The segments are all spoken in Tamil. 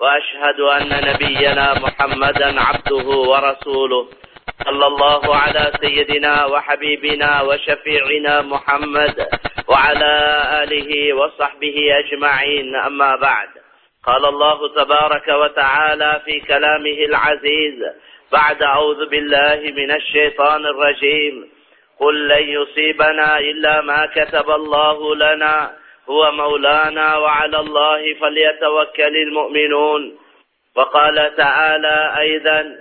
وأشهد أن نبينا محمدا عبده ورسوله صلى الله على سيدنا وحبيبنا وشفيعنا محمد وعلى آله وصحبه أجمعين. أما بعد قال الله تبارك وتعالى في كلامه العزيز بعد أعوذ بالله من الشيطان الرجيم قل لن يصيبنا إلا ما كتب الله لنا هو مولانا وعلى الله فليتوكل المؤمنون. وقال تعالى أيضا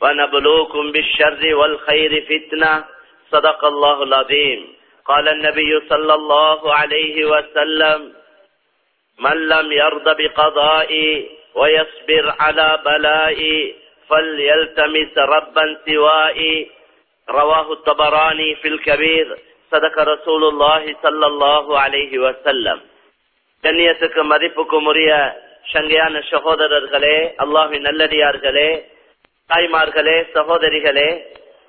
ونبلوكم بالشر والخير فتنة. صدق الله العظيم. قال النبي صلى الله عليه وسلم من لم يرضى بقضائي ويصبر على بلائي فليلتمس ربا سوائي. رواه الطبراني في الكبير. சதக ரசூலுல்லாஹி சல்லல்லாஹு அலைஹி வசல்லம் கண்ணியத்துக்கு மதிப்புக்கும் உரிய சங்கையான சகோதரர்களே அல்லாஹி நல்லடியார்களே தாய்மார்களே சகோதரிகளே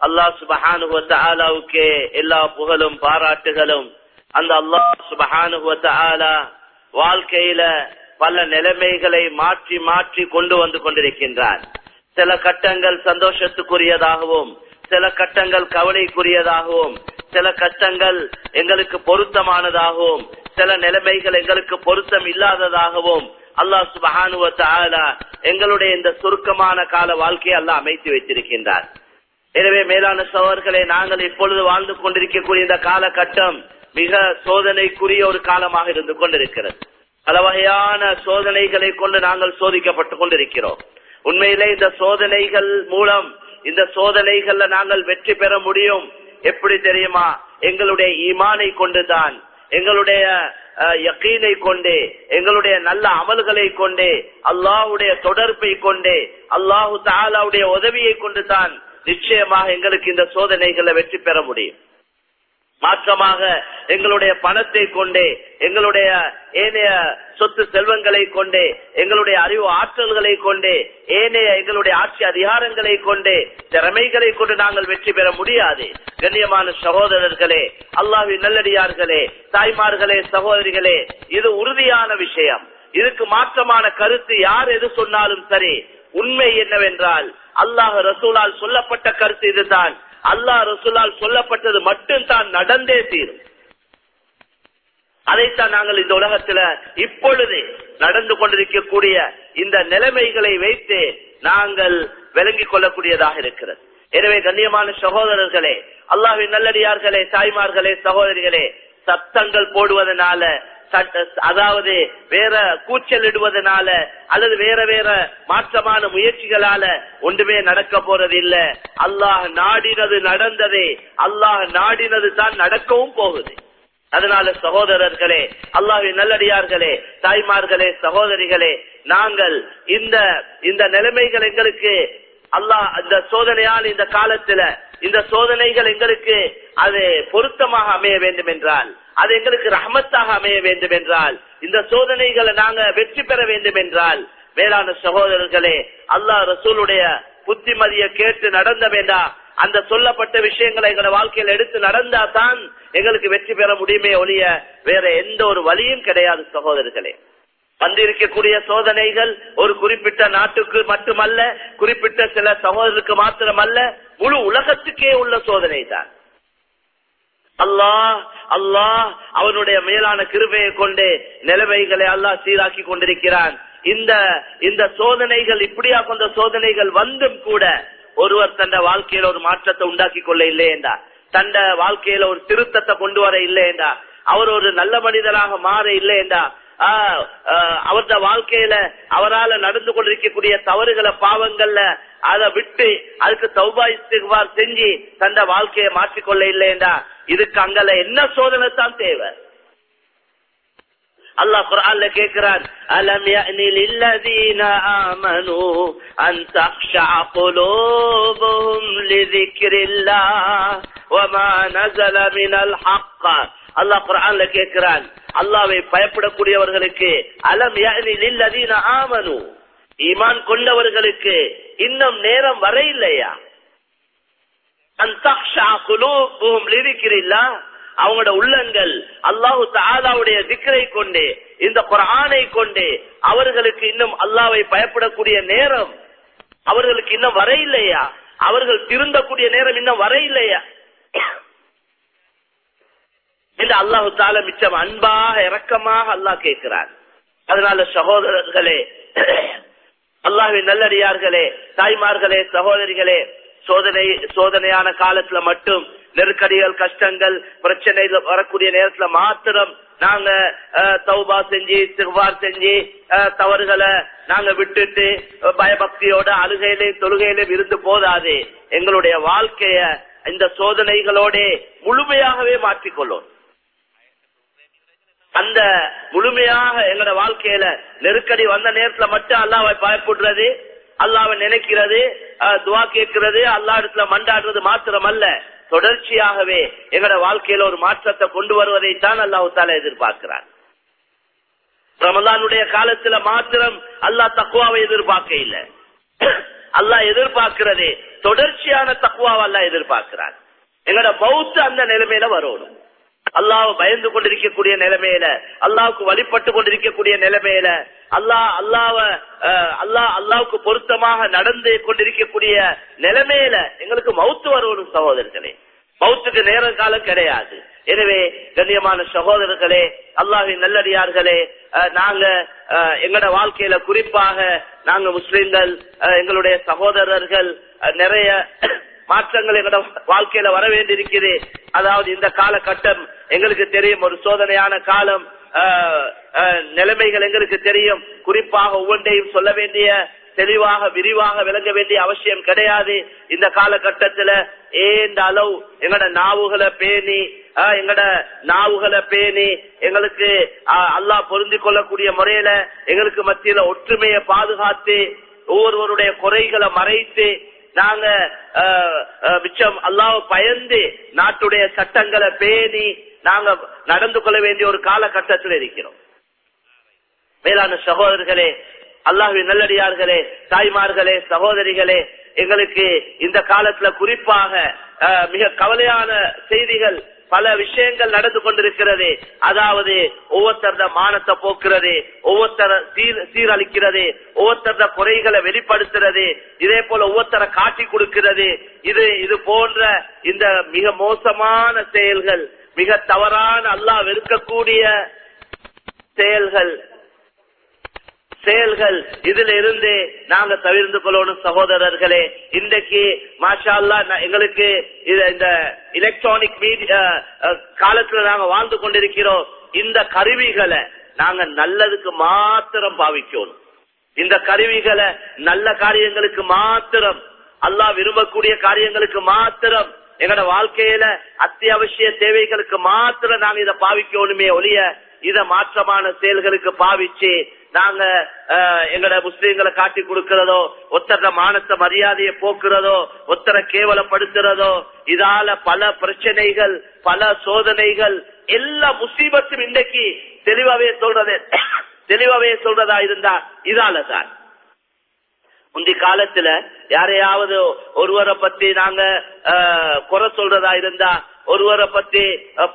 அல்லாஹ் சுபஹானுவத்தாலாவுக்கே எல்லா புகழும் பாராட்டுகளும் அந்த அல்லாஹ் சுபஹானுவத்தாலா வாழ்க்கையில பல நிலைமைகளை மாற்றி மாற்றி கொண்டு வந்து கொண்டிருக்கின்றார். சில கட்டங்கள் சந்தோஷத்துக்குரியதாகவும் சில கட்டங்கள் கவலைக்குரியதாகவும் சில கஷ்டங்கள் எங்களுக்கு பொருத்தமானதாகவும் சில நிலைமைகள் எங்களுக்கு பொருத்தம் இல்லாததாகவும் அல்லாஹ் சுபஹானுவ எங்களுடைய இந்த சுருக்கமான கால வாழ்க்கையை அல்லாஹ் அமைத்து வைத்திருக்கின்றார். எனவே மேலான சோழர்களை நாங்கள் இப்பொழுது வாழ்ந்து கொண்டிருக்கக்கூடிய இந்த காலகட்டம் மிக சோதனைக்குரிய ஒரு காலமாக இருந்து கொண்டிருக்கிறது. பல வகையான சோதனைகளை கொண்டு நாங்கள் சோதிக்கப்பட்டு கொண்டிருக்கிறோம். உண்மையிலே இந்த சோதனைகள் மூலம் இந்த சோதனைகள்ல நாங்கள் வெற்றி பெற முடியும் எப்படி தெரியுமா? எங்களுடைய ஈமானை கொண்டுதான் எங்களுடைய யக்கீனை கொண்டே எங்களுடைய நல்ல அமல்களை கொண்டே அல்லாஹுடைய தொடர்பை கொண்டே அல்லாஹு தாலாவுடைய உதவியை கொண்டு தான் நிச்சயமாக எங்களுக்கு இந்த சோதனைகளை வெற்றி பெற முடியும். மாற்றமாக எங்களுடைய பணத்தை கொண்டே எங்களுடைய ஏனைய சொத்து செல்வங்களை கொண்டே எங்களுடைய அறிவு ஆற்றல்களை கொண்டே ஏனைய எங்களுடைய ஆட்சி அதிகாரங்களை கொண்டே திறமைகளை கொண்டு நாங்கள் வெற்றி பெற முடியாது. கண்ணியமான சகோதரர்களே அல்லாஹி நல்லடியார்களே தாய்மார்களே சகோதரிகளே இது உறுதியான விஷயம். இதுக்கு மாற்றமான கருத்து யார் எது சொன்னாலும் சரி உண்மை என்னவென்றால் அல்லாஹ் ரசூலால் சொல்லப்பட்ட கருத்து இதுதான். அல்லாஹ் ரசூலால் சொல்லப்பட்டது மட்டும் தான் நடந்தே தீரும். அதைத்தான் நாங்கள் இந்த உலகத்துல இப்பொழுது நடந்து கொண்டிருக்கக்கூடிய இந்த நிலைமைகளை வைத்து நாங்கள் விளங்கிக் கொள்ளக்கூடியதாக இருக்கிறது. எனவே கண்ணியமான சகோதரர்களே அல்லாஹின் நல்லடியார்களே தாய்மார்களே சகோதரிகளே சத்தங்கள் போடுவதனால அதாவது வேற கூச்சல் இடுவதனால அல்லது வேற வேற மாற்றமான முயற்சிகளால ஒன்றுமே நடக்க போறது இல்ல அல்லாஹ் நாடினது நடந்ததே. அல்லாஹ் நாடினது தான் நடக்கவும் போகுது. அதனால சகோதரர்களே அல்லாஹி நல்லடியார்களே தாய்மார்களே சகோதரிகளே நாங்கள் இந்த இந்த நிலைமைகள் எங்களுக்கு அல்லாஹ் இந்த சோதனையால் இந்த காலத்துல இந்த சோதனைகள் எங்களுக்கு அது பொருத்தமாக அமைய வேண்டும் என்றால் அது எங்களுக்கு ரஹமத்தாக அமைய வேண்டும் என்றால் இந்த சோதனைகளை நாங்க வெற்றி பெற வேண்டும் என்றால் வேளாண் சகோதரர்களே அல்லாஹ் ரசூலுடைய புத்திமதியை கேட்டு நடந்த வேண்டாம் அந்த சொல்லப்பட்ட விஷயங்களை எங்களை வாழ்க்கையில் எடுத்து நடந்தா தான் எங்களுக்கு வெற்றி பெற முடியுமே ஒழிய வேற எந்த ஒரு வழியும் கிடையாது சகோதரர்களே. வந்திருக்கக்கூடிய சோதனைகள் ஒரு குறிப்பிட்ட நாட்டுக்கு மட்டுமல்ல குறிப்பிட்ட சில சகோதரருக்கு மாத்திரமல்ல முழு உலகத்துக்கே உள்ள சோதனை தான் அல்லாஹ் அல்லாஹ் அவனுடைய மேலான கிருபையை கொண்டு நிலைமைகளை அல்லாஹ் சீராக்கி கொண்டிருக்கிறான். இந்த இந்த சோதனைகள் இப்படியா கொண்ட சோதனைகள் வந்தும் கூட ஒருவர் தந்த வாழ்க்கையில ஒரு மாற்றத்தை உண்டாக்கி கொள்ள இல்லையேண்டா தந்த வாழ்க்கையில ஒரு திருத்தத்தை கொண்டு வர இல்லையேண்டா அவர் ஒரு நல்ல மனிதராக மாற இல்லையேண்டா அவரது வாழ்க்கையில அவரால் நடந்து கொண்டிருக்கக்கூடிய தவறுகளை பாவங்கள்ல அதை விட்டு அதுக்கு சௌபாயிஸ்திகார் செஞ்சு தந்த வாழ்க்கையை மாற்றிக்கொள்ள இல்லையேண்டா இதுக்கு அங்கல என்ன சோதனை தான் தேவை? அல்லாஹ் குர்ஆன்ல கேக்குறான் அலம் யஅனி லில்லதீன ஆமனு அன் தக்ஷா குலூபுஹும் லிذிக்ரில்லாஹ் வமா நஸல மினல் ஹக்க அல்லாஹ் குர்ஆன்ல கேக்குறான் அல்லாஹ்வை பயப்படக்கூடியவர்களுக்கு அலம் யஅனி லில்லதீன ஆமனு. ஈமான் கொண்டவர்களுக்கு இன்னும் நேரம் வர இல்லையா அவங்களோட உள்ளங்கள் அல்லாஹு தாலாவுடைய திக்கரை கொண்டு இந்த குரானை கொண்டு அவர்களுக்கு இன்னும் அல்லாவை பயப்படக்கூடிய நேரம் அவர்களுக்கு இன்னும் வர இல்லையா அவர்கள் திருந்தக்கூடிய நேரம் இன்னும் வர இல்லையா என்று அல்லாஹு தால மிச்சம் அன்பாக இரக்கமாக அல்லாஹ் கேட்கிறார். அதனால சகோதரர்களே அல்லாஹின் நல்லடியார்களே தாய்மார்களே சகோதரிகளே சோதனை சோதனையான காலத்துல மட்டும் நெருக்கடிகள் கஷ்டங்கள் பிரச்சனைகள் வரக்கூடிய நேரத்துல மாத்திரம் நாங்க தௌபா செஞ்சு சிறுவார் செஞ்சு தவறுகளை நாங்க விட்டுட்டு பயபக்தியோட அழுகையிலையும் தொழுகையிலும் இருந்து போதாது. எங்களுடைய வாழ்க்கைய இந்த சோதனைகளோட முழுமையாகவே மாற்றிக்கொள்ளும். அந்த முழுமையாக எங்களோட வாழ்க்கையில நெருக்கடி வந்த நேரத்துல மட்டும் அல்லாவை பயப்படுறது அல்லாவை நினைக்கிறது துவா கேட்கிறது அல்லா இடத்துல மண்டாடுறது மாத்திரம் அல்ல தொடர்ச்சியாகவே எங்களோட வாழ்க்கையில ஒரு மாற்றத்தை கொண்டு வருவதைத்தான் அல்லாஹு தால எதிர்பார்க்கிறார் ரமலானுடைய காலத்துல மாத்திரம் அல்லாஹ் தக்குவாவை எதிர்பார்க்க இல்ல அல்லாஹ் எதிர்பார்க்கிறதே தொடர்ச்சியான தக்குவாவை அல்லா எதிர்பார்க்கிறார் எங்களோட பௌத்த அந்த நிலைமையில வரணும். அல்லாஹ் பயந்து கொண்டிருக்கக்கூடிய நிலைமையில அல்லாவுக்கு வழிபட்டு கொண்டிருக்கக்கூடிய நிலைமையில அல்லாஹ் அல்லாவ அல்லாஹ் அல்லாவுக்கு பொருத்தமாக நடந்து கொண்டிருக்கக்கூடிய நிலைமையில எங்களுக்கு மவுத்து வரணும் சகோதரர்களே. மவுத்துக்கு நேர காலம் கிடையாது. எனவே கண்ணியமான சகோதரர்களே அல்லாஹின் நல்லடியார்களே நாங்க எங்களோட வாழ்க்கையில குறிப்பாக நாங்க முஸ்லிம்கள் எங்களுடைய சகோதரர்கள் நிறைய மாற்றங்கள் எங்களோட வாழ்க்கையில வர வேண்டியிருக்குது. அதாவது இந்த காலகட்டம் எங்களுக்கு தெரியும். ஒரு சோதனையான காலம் நிலைமைகள் எங்களுக்கு தெரியும். குறிப்பாக ஒவ்வொன்றையும் சொல்ல வேண்டிய தெளிவாக விரிவாக விளங்க வேண்டிய அவசியம் கிடையாது. இந்த காலகட்டத்துல ஏந்த அளவு எங்கட நாவுகளை பேணி எங்கட நாவுகளை பேணி எங்களுக்கு அல்லாஹ் பொருந்தி கொள்ளக்கூடிய முறையில எங்களுக்கு மத்தியில ஒற்றுமையை பாதுகாத்து ஒவ்வொருவருடைய குறைகளை மறைத்து நாங்க மிச்சம் அல்லாஹ் பயந்து நாட்டுடைய சட்டங்களை பேணி நாங்க நடந்து கொள்ள வேண்டிய ஒரு காலகட்டத்தில் இருக்கிறோம். மேலான சகோதரர்களே அல்லாஹின் நல்லடியார்களே தாய்மார்களே சகோதரிகளே எங்களுக்கு இந்த காலத்துல குறிப்பாக மிக கவலையான செய்திகள் பல விஷயங்கள் நடந்து கொண்டிருக்கிறது. அதாவது ஒவ்வொருத்தர மானத்தை போக்குறது ஒவ்வொருத்தர சீரழிக்கிறது ஒவ்வொருத்தர குறைகளை வெளிப்படுத்துறது இதே போல ஒவ்வொருத்தர காட்டி கொடுக்கிறது. இது இது போன்ற இந்த மிக மோசமான செயல்கள் மிக தவறான அல்லாஹ் வெறுக்கக்கூடிய செயல்கள். செயல்கள் இதுல இருந்து நாங்க தவிர்ந்து கொள்ளணும் சகோதரர்களே. இன்றைக்கு மாஷா அல்லா எங்களுக்கு இந்த எலக்ட்ரானிக் மீடியா காலத்துல நாங்க வாழ்ந்து கொண்டிருக்கிறோம். இந்த கருவிகளை நாங்க நல்லதுக்கு மாத்திரம் பாவிக்கணும். இந்த கருவிகளை நல்ல காரியங்களுக்கு மாத்திரம் அல்லா விரும்பக்கூடிய காரியங்களுக்கு மாத்திரம் எங்களோட வாழ்க்கையில அத்தியாவசிய தேவைகளுக்கு மாத்திரம் நாங்க இதை பாவிக்கணுமே ஒழிய இத மாற்றமான செயல்களுக்கு பாவிச்சு நாங்க எங்கட முஸ்லீம்களை காட்டி கொடுக்கிறதோ ஒத்தர மானத்தை மரியாதையை போக்குறதோ ஒத்தர கேவலப்படுத்துறதோ இதால பல பிரச்சனைகள் பல சோதனைகள் எல்லா முசீபத்தும் இன்றைக்கு தெளிவாவே சொல்றது தெளிவாவே சொல்றதா இருந்தா இதாலதான். முந்தி காலத்துல யாரையாவது ஒருவரை பத்தி நாங்க குறை சொல்றதா இருந்தா ஒருவரை பத்தி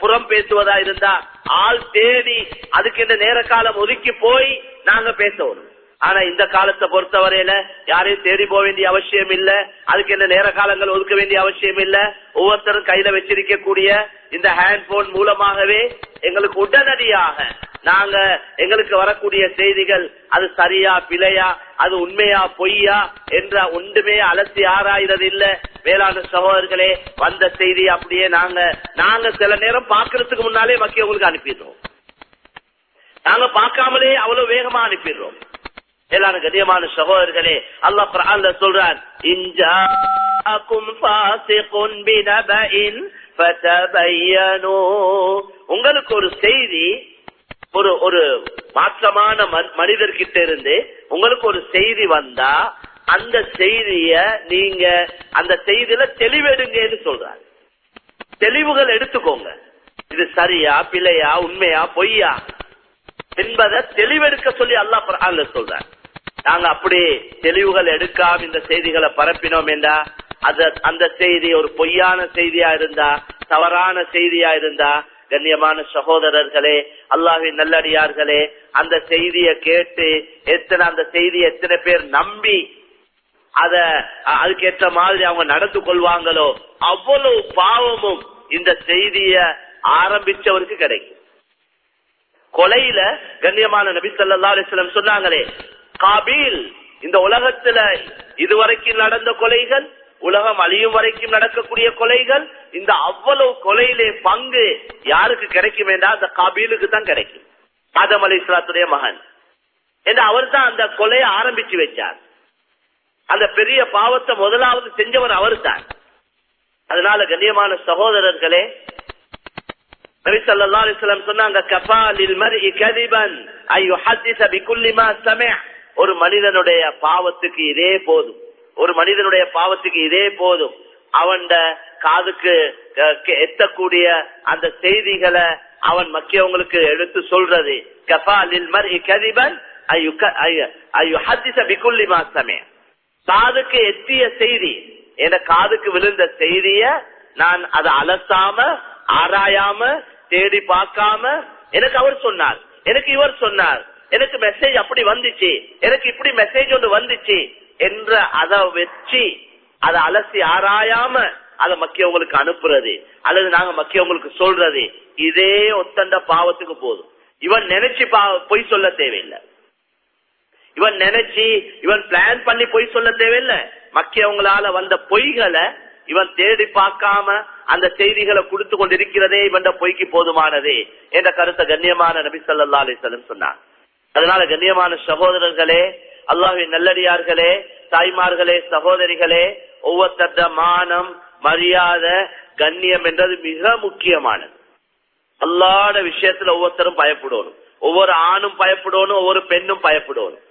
புறம் பேசுவதா இருந்தா ஆள் தேடி அதுக்கு இந்த நேர காலம் ஒதுக்கி போய் நாங்க பேசணும். ஆனா இந்த காலத்தை பொறுத்தவரையில யாரையும் தேடி போக வேண்டிய அவசியம் இல்ல. அதுக்கு என்ன நேர காலங்கள் ஒதுக்க வேண்டிய அவசியம் இல்ல. ஒவ்வொருத்தரும் கையில வச்சிருக்கக்கூடிய இந்த ஹேண்ட்போன் மூலமாகவே எங்களுக்கு உடனடியாக நாங்க எங்களுக்கு வரக்கூடிய செய்திகள் அது சரியா பிழையா அது உண்மையா பொய்யா என்ற ஒன்றுமே அலசி ஆராயிறது இல்ல வேளாண் சகோதரர்களே வந்த செய்தி அப்படியே நாங்க நாங்க சில நேரம் பாக்குறதுக்கு முன்னாலே மக்கள் உங்களுக்கு அனுப்பிடுறோம். நாங்க பார்க்காமலே அவ்வளவு வேகமா அனுப்பிடுறோம். எல்லாரும் கதியமான சகோதரர்களே அல்லா குர்ஆன்ல சொல்றான் உங்களுக்கு ஒரு செய்தி ஒரு ஒரு மாற்றமான மனிதர்கிட்ட இருந்து உங்களுக்கு ஒரு செய்தி வந்தா அந்த செய்திய நீங்க அந்த செய்தியில தெளிவெடுங்கன்னு சொல்றாரு தெளிவுகள் எடுத்துக்கோங்க. இது சரியா பிழையா உண்மையா பொய்யா? என்பதை தெளிவெடுக்க சொல்லி அல்லா குர்ஆன்ல சொல்றார் நாங்க அப்படி தெளிவுகள் எடுக்காம இந்த செய்திகளை பரப்பினோம் என்றா அது அந்த செய்தி ஒரு பொய்யான செய்தியா இருந்தா தவறான செய்தியா இருந்தா கண்ணியமான சகோதரர்களே அல்லாஹின் நல்லடியார்களே அந்த செய்தியை கேட்டு எத்தனை அந்த செய்தியை எத்தனை பேர் நம்பி அத அதுக்கேற்ற மாதிரி அவங்க நடந்து கொள்வாங்களோ அவ்வளவு பாவமும் இந்த செய்திய ஆரம்பிச்சவருக்கு கிடைக்கும். கொலையில கண்ணியமான நபி ஸல்லல்லாஹு சொன்னாங்களே காபீல் இந்த உலகத்துல இதுவரைக்கும் நடந்த கொலைகள் உலகம் அழியும் வரைக்கும் நடக்கக்கூடிய கொலைகள் இந்த அவ்வளவு கொலையிலே பங்கு யாருக்கு கிடைக்கும் என்றால் அந்த காபீலுக்கு தான் கிடைக்கும். ஆதம் அலி இஸ்லாத்துடைய மகன். என்று அவர் தான் அந்த கொலையை ஆரம்பிச்சு வச்சார். அந்த பெரிய பாவத்தை முதலாவது செஞ்சவர் அவர் தான். அதனால கண்ணியமான சகோதரர்களே நபி ஸல்லல்லாஹு சொன்னாங்க கதிபன் ஐ யுஹத்திஸ பிகுல்லி மா ஒரு மனிதனுடைய பாவத்துக்கு இதே போதும். ஒரு மனிதனுடைய பாவத்துக்கு இதே போதும். அவன் காதுக்கு எத்தக்கூடிய அந்த செய்திகளை அவன் மக்கியவங்களுக்கு எடுத்து சொல்றது கஃபா லில் மர்இ கதிபன் ஐ- காதுக்கு எத்திய செய்தி என் காதுக்கு விழுந்த செய்திய நான் அதை அலசாம ஆராயாம தேடி பார்க்காம எனக்கு அவர் சொன்னார். எனக்கு இவர் சொன்னார். எனக்கு மெசேஜ் அப்படி வந்துச்சு. எனக்கு இப்படி மெசேஜ் ஒன்று வந்துச்சு என்ற அதை வச்சு அதை அலசி ஆராயாம அதை மக்கியவங்களுக்கு அனுப்புறது அல்லது நாங்க மக்கியவங்களுக்கு சொல்றது இதே ஒத்தண்ட பாவத்துக்கு போதும். இவன் நினைச்சு பா- பொய் சொல்ல தேவையில்லை. இவன் நினைச்சு இவன் பிளான் பண்ணி பொய் சொல்ல தேவையில்லை. மக்கியவங்களால வந்த பொய்களை இவன் தேடி பார்க்காம அந்த செய்திகளை கொடுத்து கொண்டிருக்கிறதே இவன் பொய்க்கு போதுமானதே என்ற கருத்தை கண்ணியமான நபி ஸல்லல்லாஹு அலைஹி வஸல்லம் சொன்னார். அதனால கண்ணியமான சகோதரர்களே அல்லாஹின் நல்லடியார்களே தாய்மார்களே சகோதரிகளே ஒவ்வொருத்தர மானம் மரியாதை கண்ணியம் என்றது மிக முக்கியமானது. அல்லாட விஷயத்துல ஒவ்வொருத்தரும் பயப்படணும். ஒவ்வொரு ஆணும் பயப்படணும் ஒவ்வொரு பெண்ணும் பயப்படணும்.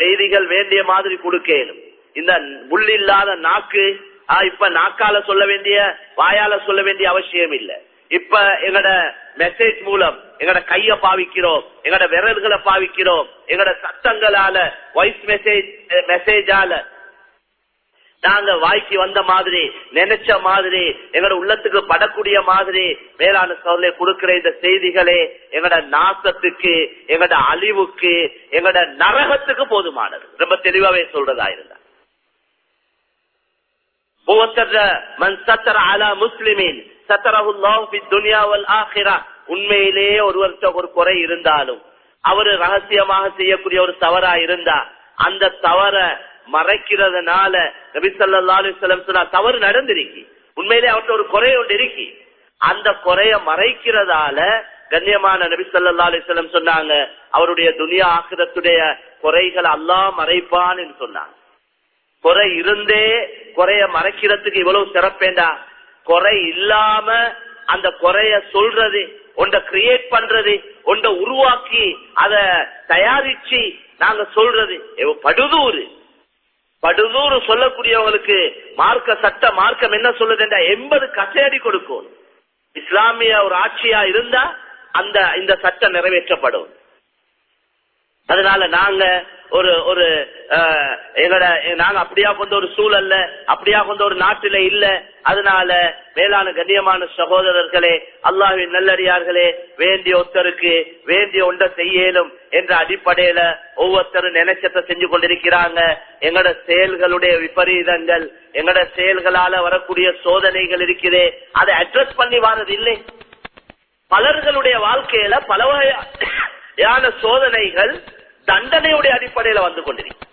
செய்திகள் வேண்டிய மாதிரி கொடுக்கணும். இந்த முள்ளில்லாத நாக்கு இப்ப நாக்கால சொல்ல வேண்டிய வாயால சொல்ல வேண்டிய அவசியம் இல்ல. இப்ப எங்கட மெசேஜ் மூலம் எங்கட கைய பாவிக்கிறோம் எங்கட விரல்களை பாவிக்கிறோம் எங்கட சத்தங்களால வாய்ஸ் மெசேஜ் மெசேஜால நாங்க வாய்க்கு வந்த மாதிரி நினைச்ச மாதிரி எங்களோட உள்ளத்துக்கு படக்கூடிய மாதிரி மேலான சோதனை கொடுக்கிற இந்த செய்திகளே எங்களோட நாசத்துக்கு எங்களோட அழிவுக்கு எங்களோட நரகத்துக்கு போதுமானது. ரொம்ப தெளிவாவே சொல்றதா இருந்தா. உண்மையிலேயே ஒருவர்கிட்ட ஒரு குறை இருந்தாலும் அவரு ரகசியமாக செய்யக்கூடிய ஒரு தவறா இருந்தா அந்த தவற மறைக்கிறதுனால நபி சொன்னா தவறு நடந்திருக்கு. உண்மையிலே அவர்கிட்ட ஒரு குறை ஒன்று இருக்கு. அந்த குறைய மறைக்கிறதால கண்ணியமான நபி ஸல்லல்லாஹு சொன்னாங்க அவருடைய துனியா ஆக்கிரத்துடைய குறைகள் அல்லா மறைப்பான்னு சொன்னாங்க. குறை இருந்தே குறைய மறைக்கிறதுக்கு இவ்வளவு சிறப்பேண்டா? குறை இல்லாம அந்த குறைய சொல்றது ஒன்றை கிரியேட் பண்றது ஒன்றை உருவாக்கி அத தயாரிச்சு நாங்க சொல்றது. எவ்வ- படுதூறு. படுதூறு சொல்லக்கூடியவங்களுக்கு மார்க்க சட்ட மார்க்கம் என்ன சொல்லுதுன்றா எண்பது கசையடி கொடுக்கும். இஸ்லாமிய ஒரு ஆட்சியா இருந்தா அந்த இந்த சட்டம் நிறைவேற்றப்படும். அதனால நாங்க ஒரு ஒரு எங்களோட நாங்க அப்படியா கொண்ட ஒரு சூழல்ல அப்படியா கொண்ட ஒரு நாட்டில இல்ல. அதனால மேலான கண்ணியமான சகோதரர்களே அல்லாஹ்வின் நல்லடியார்களே வேண்டிய ஒருத்தருக்கு வேண்டிய ஒன்றை செய்யலும் என்ற அடிப்படையில ஒவ்வொருத்தரும் நினைச்சத்தை செஞ்சு கொண்டிருக்கிறாங்க. எங்கட செயல்களுடைய விபரீதங்கள் எங்கட செயல்களால வரக்கூடிய சோதனைகள் இருக்குதே. அதை அட்ரஸ் பண்ணி வாரது இல்லை. பலர்களுடைய வாழ்க்கையில பல யான சோதனைகள் தண்டனையுடைய அடிப்படையில வந்து கொண்டிருக்கு.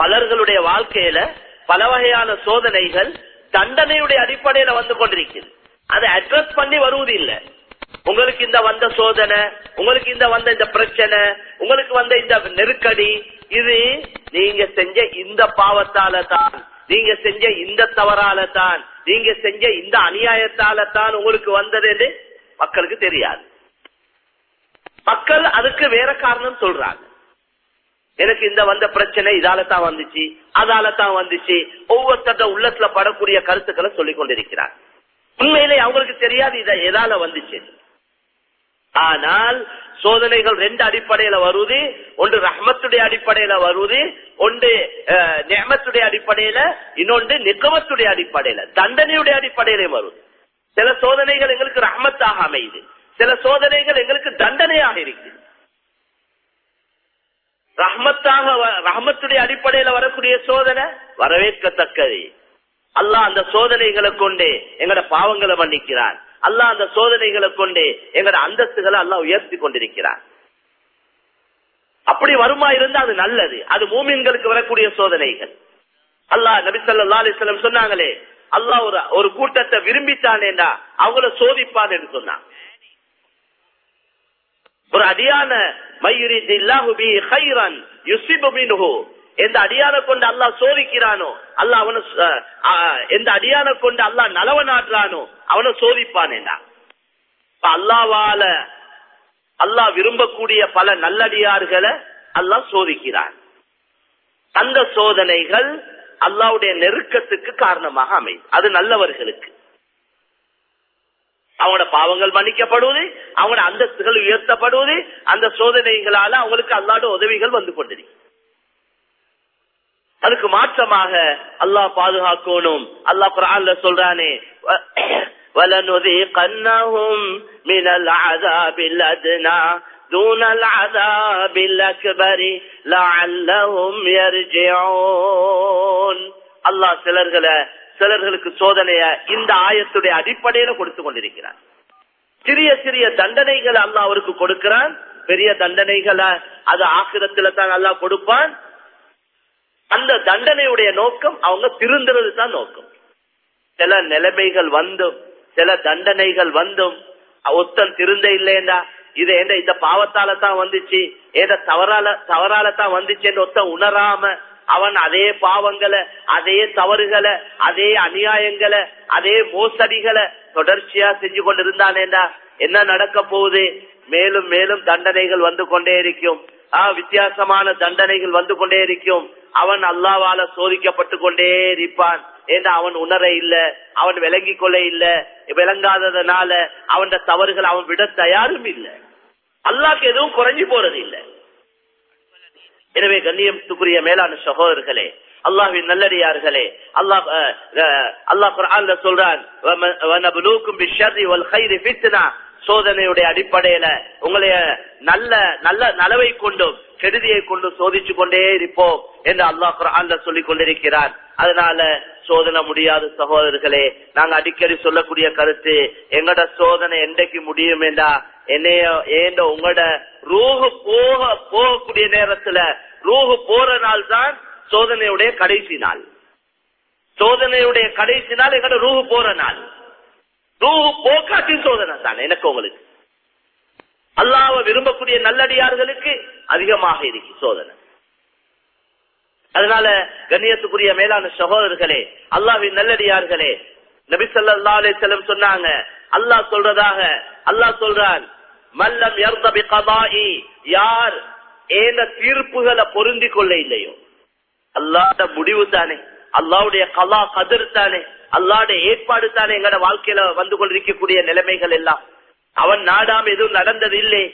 பலர்களுடைய வாழ்க்கையில பல வகையான சோதனைகள் தண்டனையுடைய அடிப்படையில வந்து கொண்டிருக்கிறது. அதை அட்ரஸ் பண்ணி வருவது இல்லை. உங்களுக்கு இந்த வந்த சோதனை உங்களுக்கு இந்த வந்த இந்த பிரச்சனை உங்களுக்கு வந்த இந்த நெருக்கடி இது நீங்க செஞ்ச இந்த பாவத்தால தான் நீங்க செஞ்ச இந்த தவறால தான் நீங்க செஞ்ச இந்த அநியாயத்தால தான் உங்களுக்கு வந்தது என்று மக்களுக்கு தெரியாது. மக்கள் அதுக்கு வேற காரணம் சொல்றாங்க. எனக்கு இந்த வந்த பிரச்சனை இதால தான் வந்துச்சு அதால தான் வந்துச்சு. ஒவ்வொருத்தட்ட உள்ளத்துல படக்கூடிய கருத்துக்களை சொல்லிக் கொண்டிருக்கிறார். உண்மையிலே அவங்களுக்கு தெரியாது இத எதால வந்துச்சு. ஆனால் சோதனைகள் ரெண்டு அடிப்படையில வருது. ஒன்று ரஹ்மத்துடைய அடிப்படையில வருது. ஒன்று நேமத்துடைய அடிப்படையில இன்னொன்று நிக்கமத்துடைய அடிப்படையில தண்டனையுடைய அடிப்படையில வருது. சில சோதனைகள் எங்களுக்கு ரஹ்மத்தாக அமையுது. சில சோதனைகள் எங்களுக்கு தண்டனையாக இருக்கு ரஹ்மத்தாக ரஹ்மத்துடைய அடிப்படையில வரக்கூடிய சோதனை வரவேற்கத்தக்கது. அல்லாஹ் அந்த சோதனைகளை கொண்டு எங்கட பாவங்களை மன்னிக்கிறான். அல்லாஹ் அந்த சோதனைகளை கொண்டு எங்கட அந்தஸ்துகளை அல்லாஹ் உயர்த்தி கொண்டிருக்கிறான். அப்படி வருமா இருந்தா அது நல்லது. அது மூமின்களுக்கு வரக்கூடிய சோதனைகள். அல்லாஹ் நபிசல்லா அலிஸ்லம் சொன்னாங்களே அல்லாஹ் ஒரு ஒரு கூட்டத்தை விரும்பித்தானேண்டா அவங்கள சோதிப்பான்னு என்று சொன்னான் ஒரு அடியான எந்த அடியான கொண்டு அல்லாஹ் சோதிக்கிறானோ அல்லா அவனை எந்த அடியான கொண்டு அல்லாஹ் நலவனாடுறானோ அவனை சோதிப்பானேண்டா அல்லாவால அல்லாஹ் விரும்பக்கூடிய பல நல்லடியார்களை அல்லாஹ் சோதிக்கிறான். அந்த சோதனைகள் அல்லாவுடைய நெருக்கத்துக்கு காரணமாக அமையும். அது நல்லவர்களுக்கு. அவங்களோட பாவங்கள் மன்னிக்கப்படுவது அவங்களோட அந்தஸ்துகள் உயர்த்தப்படுவது அந்த சோதனைகளால அவங்களுக்கு அல்லாட உதவிகள் வந்து கொண்டிருக்கு அதுக்கு மாற்றமாக அல்லாஹ் பாதுகாக்கணும் அல்லாஹ் குரான்ல சொல்றானே وَلَنُذِيقَنَّهُمْ مِنَ الْعَذَابِ الْأَدْنَى دُونَ الْعَذَابِ الْأَكْبَرِ لَعَلَّهُمْ يَرْجِعُونَ அல்லாஹ் சிலர்களை சிலர்களுக்கு சோதனைய இந்த ஆயத்துடைய அடிப்படையில கொடுத்து கொண்டிருக்கிறார். சிறிய சிறிய தண்டனைகளை அல்லா அவருக்கு கொடுக்கிறான். பெரிய தண்டனைகளை அது ஆக்கிரத்துல தான் அல்லா கொடுப்பான். அந்த தண்டனையுடைய நோக்கம் அவங்க திருந்துறது தான் நோக்கம். சில நிலைமைகள் வந்தும் சில தண்டனைகள் வந்தும் ஒத்தன் திருந்த இல்லையா இது என்ன இந்த பாவத்தால தான் வந்துச்சு ஏதோ தவறால தவறால தான் வந்துச்சு ஒத்தன் உணராம அவன் அதே பாவங்களை அதே தவறுகளை அதே அநியாயங்களை அதே மோசடிகளை தொடர்ச்சியா செஞ்சு கொண்டிருந்தானேண்டா என்ன நடக்க போகுது? மேலும் மேலும் தண்டனைகள் வந்து கொண்டே இருக்கும். ஆஹ் வித்தியாசமான தண்டனைகள் வந்து கொண்டே இருக்கும். அவன் அல்லாவால சோதிக்கப்பட்டு கொண்டே இருப்பான். ஏன்னா அவன் உணர இல்ல அவன் விளங்கி கொள்ள இல்ல விளங்காததுனால அவன் தவறுகள் அவன் விட தயாரும் இல்லை. அல்லாக்கு எதுவும் குறைஞ்சு போறது இல்லை எனவே கண்ணியத்துக்குரிய மேலான சகோதரர்களே அல்லாஹின் நல்லடியார்களே அல்லாஹ் அல்லாஹ் குரான்ல சொல்றான் சோதனையுடைய அடிப்படையில உங்களைய நல்ல நல்ல நலவை கொண்டும் கெடுதியை கொண்டு சோதிச்சு கொண்டே இருப்போம் என்று அல்லாஹ் குரான்ல சொல்லிக் கொண்டிருக்கிறார் அதனால சோதனை முடியாத சகோதரர்களே. நாங்க அடிக்கடி சொல்லக்கூடிய கருத்து எங்கட சோதனை என்றைக்கு முடியும் என்றா என்னைய ஏண்ட உங்களோட ரூஹு போக போகக்கூடிய நேரத்துல ரூஹு போற நாள் தான் சோதனையுடைய கடைசி நாள். சோதனையுடைய கடைசி நாள் எங்கட ரூஹு போற நாள். ரூஹு போக்காட்டி சோதனை தான் எனக்கு உங்களுக்கு. அல்லாவ விரும்பக்கூடிய நல்லடியார்களுக்கு அதிகமாக இருக்கு சோதனை. அதனால கண்ணியத்துக்குரிய மேலான சகோதரர்களே அல்லாவின் நல்லடியார்களே நபிசல்லா அலே செல்லம் சொன்னாங்க அல்லாஹ் சொல்றதாக அல்லாஹ் சொல்றான் மல்லம் எர்தபி கபாயி யார் ஏன தீர்ப்புகளை பொருந்தி கொள்ள இல்லையோ அல்லாட முடிவு தானே அல்லாவுடைய கலா கதிர் தானே அல்லாட ஏற்பாடு தானே எங்கட வாழ்க்கையில வந்து கொண்டிருக்கக்கூடிய நிலைமைகள் எல்லாம். அவன் நாடாம எதுவும் நடந்தது இல்லை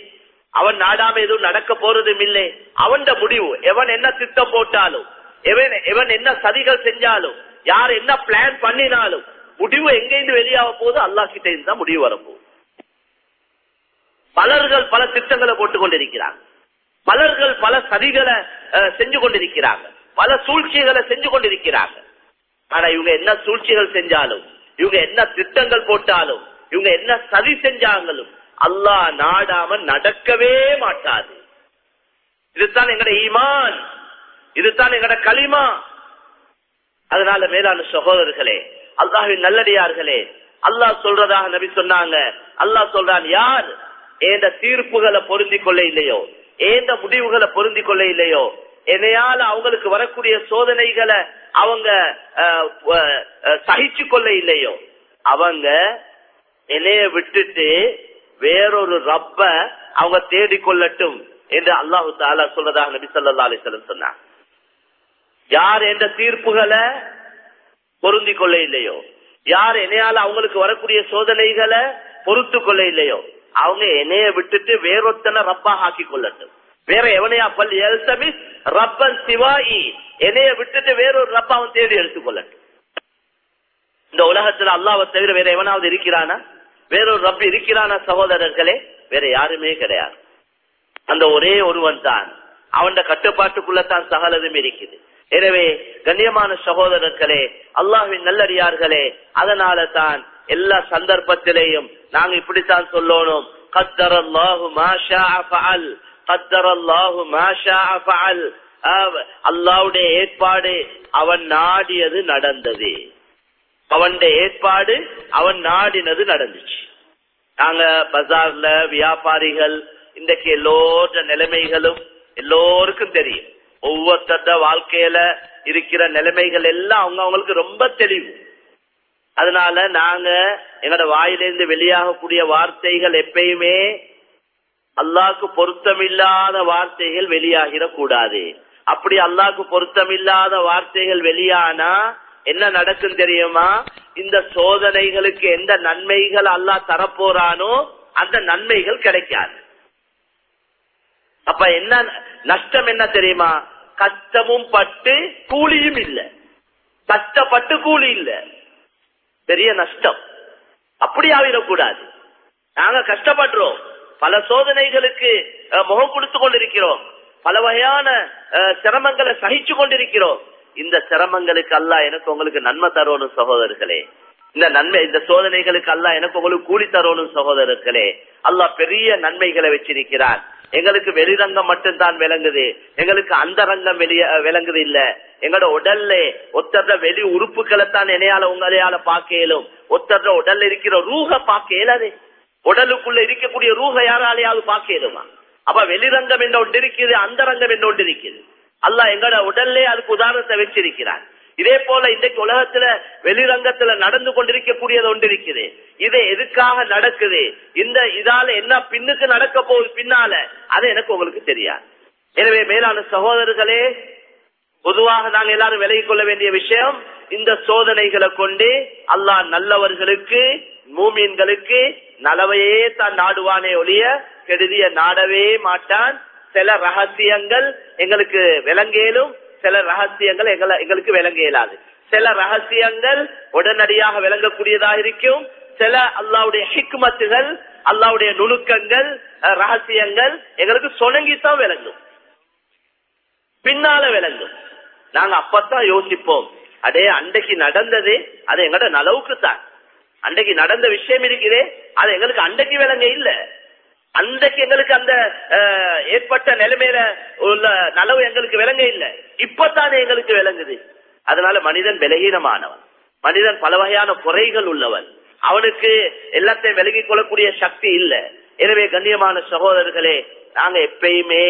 அவன் நாடாம எதுவும் நடக்க போறதும் இல்லை. அவன் முடிவு எவன் என்ன திட்டம் போட்டாலும் எவன் எவன் என்ன சதிகள் செஞ்சாலும் யார் என்ன பிளான் பண்ணினாலும் முடிவு எங்கேருந்து வெளியாக போகுது அல்லா கிட்டேருந்து தான் முடிவு வரப்போகுது. பலர்கள் பல திட்டங்களை போட்டுக் கொண்டிருக்கிறாங்க. பலர்கள் பல சதிகளை செஞ்சு கொண்டிருக்கிறாங்க. பல சூழ்ச்சிகளை செஞ்சு கொண்டிருக்கிறாங்க. ஆனா இவங்க என்ன சூழ்ச்சிகள் செஞ்சாலும் இவங்க என்ன திட்டங்கள் போட்டாலும் இவங்க என்ன சதி செஞ்சாங்களும் அல்லாஹ் நாடாம நடக்கவே மாட்டாது. இதுதான் எங்கட ஈமான். இதுதான் எங்கட களிமா. அதனால மேலான சகோதரர்களே அல்லாஹின் நல்லடியார்களே அல்லாஹ் சொல்றதாக நபி சொன்னாங்க. அல்லாஹ் சொல்றான் யார்? ஏந்த தீர்ப்புகளை பொருந்தி கொள்ள இல்லையோ ஏந்த முடிவுகளை பொருந்தி கொள்ள இல்லையோ என்னையால அவங்களுக்கு வரக்கூடிய சோதனைகளை அவங்க சகிச்சு கொள்ள இல்லையோ அவங்க என்னைய விட்டுட்டு வேறொரு ரப்ப அவங்க தேடிக்கொள்ளட்டும் என்று அல்லாஹு தாலா சொல்றதாக நபி சொல்லா அலிசலம் சொன்னார். யார் எந்த தீர்ப்புகளை பொருந்தி கொள்ள இல்லையோ யார் என்னையால அவங்களுக்கு வரக்கூடிய சோதனைகளை பொறுத்து கொள்ள இல்லையோ அவங்க என்னைய விட்டுட்டு வேறொத்தனை ரப்பா ஆக்கி கொள்ளட்டும் வேற எவனையா பள்ளி எழுத்தமி? ரப்பன் சிவாயி. என்னைய விட்டுட்டு வேறொரு ரப்பாவும் தேடி எடுத்துக்கொள்ளட்டும். இந்த உலகத்துல அல்லாவை தவிர வேற எவனாவது இருக்கிறானா? வேறொரு ரப் இருக்கிறானா சகோதரர்களே? வேற யாருமே கிடையாது. அந்த ஒரே ஒருவன் தான் அவன் கட்டுப்பாட்டுக்குள்ளத்தான் சகலதும் இருக்குது. எனவே கண்ணியமான சகோதரர்களே அல்லாஹின் நல்லடியார்களே அதனால தான் எல்லா சந்தர்ப்பத்திலேயும் நாங்க இப்படித்தான் சொல்லணும். கத்தர் அல்லாஹு மாஷா அஃபஅல் கத்தர் அல்லாஹு மாஷா அஃபஅல் அல்லாவுடைய ஏற்பாடு அவன் நாடியது நடந்தது. அவனுடைய ஏற்பாடு அவன் நாடினது நடந்துச்சு. நாங்க பஜார்ல வியாபாரிகள் இன்றைக்கு எல்லோர நிலைமைகளும் எல்லோருக்கும் தெரியும். ஒவ்வொருத்தர வாழ்க்கையில இருக்கிற நிலைமைகள் எல்லாம் அவங்க அவங்களுக்கு ரொம்ப தெளிவு. அதனால நாங்க எங்களோட வாயிலிருந்து வெளியாகக்கூடிய வார்த்தைகள் எப்பயுமே அல்லாக்கு பொருத்தமில்லாத வார்த்தைகள் வெளியாகிடக்கூடாது. அப்படி அல்லாக்கு பொருத்தமில்லாத வார்த்தைகள் வெளியானா என்ன நடக்கும் தெரியுமா? இந்த சோதனைகளுக்கு எந்த நன்மைகள் அல்லாஹ் தரப்போறானோ அந்த நன்மைகள் கிடைக்காது. அப்ப என்ன நஷ்டம் என்ன தெரியுமா? கஷ்டமும் பட்டு கூலியும் இல்லை. கஷ்டப்பட்டு கூலி இல்லை. பெரிய நஷ்டம். அப்படி ஆகிடக்கூடாது நாங்க கஷ்டப்படுறோம். பல சோதனைகளுக்கு முகம் கொடுத்து கொண்டிருக்கிறோம். பல வகையான சிரமங்களை சகிச்சு கொண்டிருக்கிறோம். இந்த சிரமங்களுக்கு அல்ல எனக்கு உங்களுக்கு நன்மை தரணும் சகோதரர்களே. இந்த நன்மை இந்த சோதனைகளுக்கு அல்ல எனக்கு உங்களுக்கு கூலி தரணும் சகோதரர்களே. அல்லா பெரிய நன்மைகளை வச்சிருக்கிறார் எங்களுக்கு வெளிரங்கம் மட்டும்தான் விளங்குது. எங்களுக்கு அந்த ரங்கம் வெளிய விளங்குது இல்ல. எங்களோட உடல்ல ஒத்தர வெளி உறுப்புகளை தான் என்னையால உங்களையால பார்க்க இயலும். ஒத்தர உடல்ல இருக்கிற ரூக பார்க்க இயலாது. உடலுக்குள்ள இருக்கக்கூடிய ரூக யாராலையாவது பார்க்க இயலுமா? அப்ப வெளிரங்கம் என்ன ஒன்று இருக்குது அந்த ரங்கம் என்ன ஒன்று இருக்குது அல்ல எங்களோட உடல்லே அதுக்கு உதாரணத்தை வச்சிருக்கிறார் இதே போல இன்றைக்கு உலகத்துல வெளிரங்கத்துல நடந்து கொண்டிருக்கக்கூடியது ஒன்று இருக்குது இது எதுக்காக நடக்குது? இந்த இதால என்ன பின்னுக்கு நடக்க போகுது பின்னால? அது எனக்கு உங்களுக்கு தெரியாது. எனவே மேலான சகோதரர்களே பொதுவாக நாங்கள் எல்லாரும் விலகி கொள்ள வேண்டிய விஷயம் இந்த சோதனைகளை கொண்டு அல்லாஹ் நல்லவர்களுக்கு மூமீன்களுக்கு நலவையே தான் நாடுவானே ஒழிய கெடுதிய நாடவே மாட்டான். சில ரகசியங்கள் எங்களுக்கு விலங்கேலும் சில ரகசியங்கள் எங்களை எங்களுக்கு விளங்க இயலாது. சில ரகசியங்கள் உடனடியாக விளங்கக்கூடியதாக இருக்கும். சில அல்லாவுடைய ஹிக்மத்துகள் அல்லாவுடைய நுணுக்கங்கள் ரகசியங்கள் எங்களுக்கு சொணங்கித்தான் விளங்கும். பின்னால விளங்கும். நாங்க அப்பத்தான் யோசிப்போம். அடே அன்றைக்கு நடந்தது அது எங்களோட நலவுக்கு தான் அன்றைக்கு நடந்த விஷயம் இருக்குதே அது எங்களுக்கு அன்றைக்கு விளங்க இல்ல. அன்றைக்கு எங்களுக்கு அந்த ஏற்பட்ட நிலைமையில உள்ள நலவு எங்களுக்கு விளங்க இல்லை. இப்பத்தானே எங்களுக்கு விளங்குது. அதனால மனிதன் விலகீனமானவன் மனிதன் பல வகையான குறைகள் உள்ளவன். அவனுக்கு எல்லாத்தையும் விலகிக் கொள்ளக்கூடிய சக்தி இல்லை. எனவே கண்ணியமான சகோதரர்களே நாங்க எப்பயுமே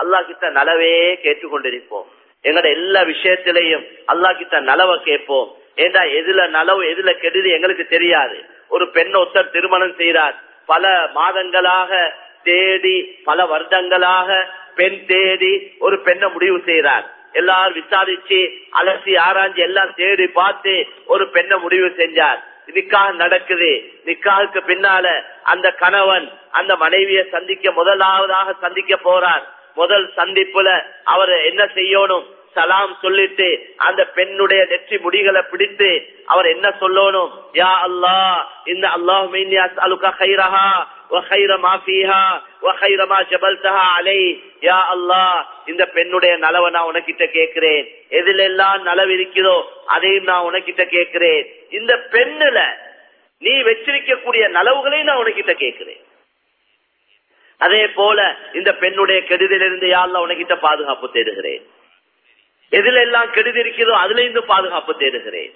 அல்லா கிட்ட நலவே கேட்டுக்கொண்டிருப்போம். எங்கட எல்லா விஷயத்திலையும் அல்லா கிட்ட நலவை கேட்போம். ஏண்டா எதுல நலவு எதுல கெடுது எங்களுக்கு தெரியாது. ஒரு பெண் ஒருத்தர் திருமணம் செய்யறார் பல மாதங்களாக தேடி பல வருடங்களாக பெண் தேடி ஒரு பெண்ணை முடிவு செய்தார். எல்லாரும் விசாரிச்சு அலசி ஆராய்ஞ்சு எல்லாம் தேடி பார்த்து ஒரு பெண்ணை முடிவு செஞ்சார். நிக்காக நடக்குது. நிக்காவுக்கு பின்னால அந்த கணவன் அந்த மனைவியை சந்திக்க முதலாவதாக சந்திக்க போறார். முதல் சந்திப்புல அவர் என்ன செய்யணும்? சலாம் சொல்லிட்டு அந்த பெண்ணுடைய நெற்றி முடிகளை பிடித்து அவர் என்ன சொல்லணும்? யா அல்லா இந்த அல்லாஹ் இந்த பெண்ணுடைய நலவை நான் உனக்கிட்ட கேட்கிறேன். எதுல எல்லாம் நலவு அதையும் நான் உனக்கிட்ட கேட்கிறேன். இந்த பெண்ணுல நீ வச்சிருக்கக்கூடிய நலவுகளையும் நான் உனக்கிட்ட கேட்கிறேன். அதே போல இந்த பெண்ணுடைய கெடுதலிருந்து யாழ்ல உனக்கிட்ட பாதுகாப்பு தேடுகிறேன். எதுல எல்லாம் கெடுதி இருக்கிறதோ அதுல இருந்து பாதுகாப்பு தேடுகிறேன்.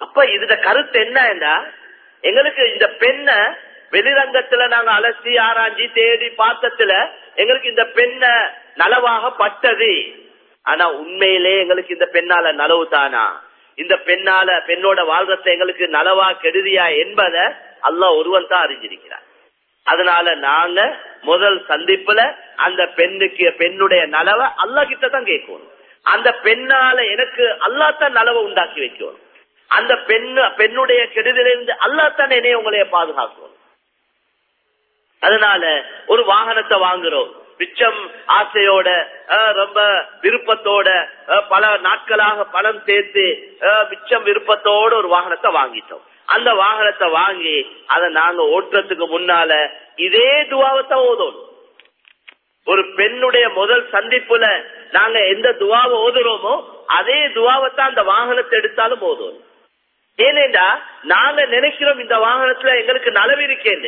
அப்ப இதுல கருத்து என்னன்னா எங்களுக்கு இந்த பெண்ண வெளிரங்கத்துல நாங்க அலசி ஆராய்ச்சி தேடி பார்த்ததுல எங்களுக்கு இந்த பெண்ண நலவாக பட்டது. ஆனா உண்மையிலே எங்களுக்கு இந்த பெண்ணால நலவு தானா? இந்த பெண்ணால பெண்ணோட வாழ்றத எங்களுக்கு நலவா கெடுதியா என்பத அல்லா ஒருவன் தான் அறிஞ்சிருக்கிறார் அதனால நாங்க முதல் சந்திப்புல அந்த பெண்ணுக்கு பெண்ணுடைய நலவை அல்ல கிட்ட தான் கேட்கணும். அந்த பெண்ணால எனக்கு அல்லாத்தான் நலவை உண்டாக்கி வைக்கணும். அந்த பெண்ணு பெண்ணுடைய கெடுதலிருந்து அல்லாத்தான் தான் என்னைய உங்களைய பாதுகாக்கணும். அதனால ஒரு வாகனத்தை வாங்குறோம். மிச்சம் ஆசையோட ரொம்ப விருப்பத்தோட அஹ், பல நாட்களாக பணம் சேர்த்து மிச்சம் விருப்பத்தோட ஒரு வாகனத்தை வாங்கிட்டோம். அந்த வாகனத்தை வாங்கி அதை நாங்க ஓட்டுறதுக்கு முன்னால இதே துவாவத்தை ஓதணும். ஒரு பெண்ணுடைய முதல் சந்திப்புல நாங்க எந்த துவாவை ஓதுறோமோ அதே துவாவைத்தான் அந்த வாகனத்தை எடுத்தாலும் போதும் ஏனேண்டா நாங்க நினைக்கிறோம் இந்த வாகனத்துல எங்களுக்கு நலவு இருக்கேன்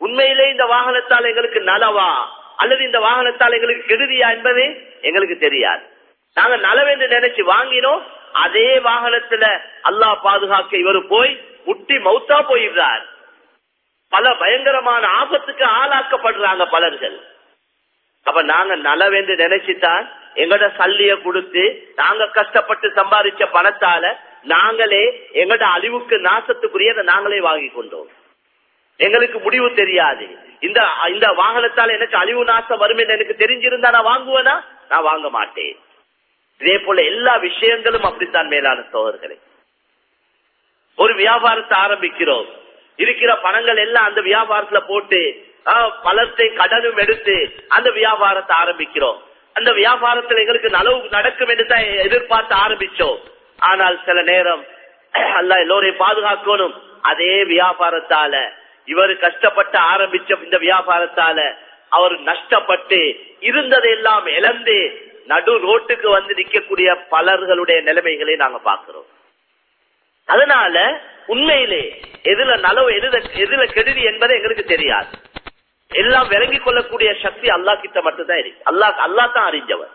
உண்மையிலே இந்த வாகனத்தால் எங்களுக்கு நலவா? அல்லது இந்த வாகனத்தால் எங்களுக்கு கெடுதியா என்பது எங்களுக்கு தெரியாது. நாங்க நலவென்று நினைச்சு வாங்கினோம். அதே வாகனத்துல அல்லாஹ் பாதுகாக்க இவர் போய் முட்டி மௌத்தா போயிடுறார். பல பயங்கரமான ஆபத்துக்கு ஆளாக்கப்படுறாங்க பலர்கள். அப்ப நாங்க நலவென்று நினைச்சுதான் எங்கட சல்லிய கொடுத்து நாங்க கஷ்டப்பட்டு சம்பாதிச்ச பணத்தால நாங்களே எங்கட அழிவுக்கு நாசத்துக்குரியதை நாங்களே வாங்கி கொண்டோம். எங்களுக்கு முடிவு தெரியாது. இந்த இந்த வாகனத்தால எனக்கு அழிவு நாசம் வரும் எனக்கு தெரிஞ்சிருந்தா நான் வாங்குவேனா? நான் வாங்க மாட்டேன். இதே போல எல்லா விஷயங்களும் அப்படித்தான் மேலான சோழர்களே. ஒரு வியாபாரத்தை ஆரம்பிக்கிறோம். இருக்கிற பணங்கள் எல்லாம் அந்த வியாபாரத்துல போட்டு பலத்தை கடனும் எடுத்து அந்த வியாபாரத்தை ஆரம்பிக்கிறோம். அந்த வியாபாரத்துல எங்களுக்கு நலவு நடக்கும் என்று தான் எதிர்பார்த்து ஆரம்பிச்சோம். ஆனால் சில நேரம் அல்ல எல்லோரையும் பாதுகாக்கணும். அதே வியாபாரத்தால இவர் கஷ்டப்பட்டு ஆரம்பிச்ச இந்த வியாபாரத்தால அவர் நஷ்டப்பட்டு இருந்ததெல்லாம் இழந்து நடு ரோட்டுக்கு வந்து நிக்கக்கூடிய பலர்களுடைய நிலைமைகளை நாங்க பாக்குறோம் அதனால உண்மையிலே எதுல நலவு எதுல எதுல கெடுதி என்பது எங்களுக்கு தெரியாது. எல்லாம் விளங்கி கொள்ளக்கூடிய சக்தி அல்லா கிட்ட மட்டும்தான் இருக்கு. அல்லாஹ் அல்லா தான் அறிஞ்சவர்.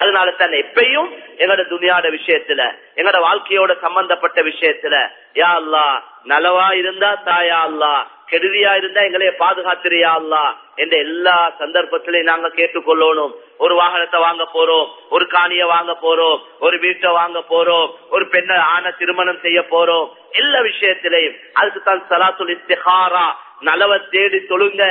அதனால தான் எப்பயும் எங்களோட துணியாட விஷயத்துல எங்களோட வாழ்க்கையோட சம்பந்தப்பட்ட விஷயத்துல யா அல்லா நலவா இருந்தா தாயா அல்லா கெடுதியா இருந்தா எங்களைய பாதுகாத்துறியா அல்லா என்ற எல்லா சந்தர்ப்பத்திலையும் நாங்க கேட்டுக்கொள்ளணும். ஒரு வாகனத்தை வாங்க போறோம் ஒரு காணிய வாங்க போறோம் ஒரு வீட்டை வாங்க போறோம் ஒரு பெண்ணை ஆன திருமணம் செய்ய போறோம். எல்லா விஷயத்திலையும் அதுக்கு தான் சலாத்துல் இஸ்திஹாரா நலவை தேடி தொழுங்க